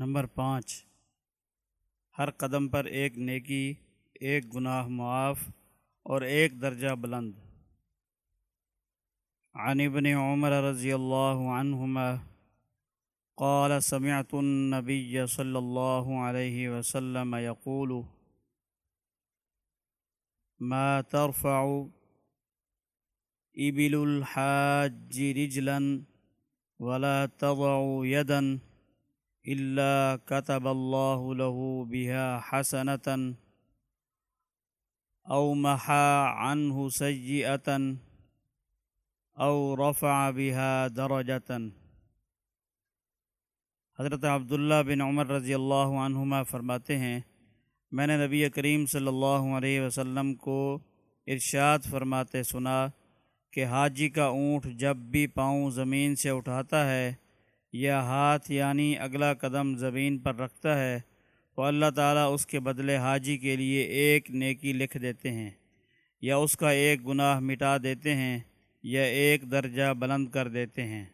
Number پانچ، ہر قدم پر ایک نیکی، ایک گناہ معاف اور ایک درجہ بلند۔ عن ابن عمر رضی اللہ عنہما قال، سمعت النبی صلی اللہ علیہ وسلم يقول ما ترفع ابل الحاج رجلا ولا تضع يدا إلا كتب الله له بها حسنة أو محى عنه سيئة أو رفع بها درجة حضرت عبداللہ بن عمر رضی اللہ عنہما فرماتے ہیں، میں نے نبی کریم صلی اللہ علیہ وسلم کو ارشاد فرماتے سنا کہ حاجی کا اونٹ جب بھی پاؤں زمین سے اٹھاتا ہے یا ہاتھ یعنی اگلا قدم زمین پر رکھتا ہے تو اللہ تعالیٰ اس کے بدلے حاجی کے لیے ایک نیکی لکھ دیتے ہیں یا اس کا ایک گناہ مٹا دیتے ہیں یا ایک درجہ بلند کر دیتے ہیں۔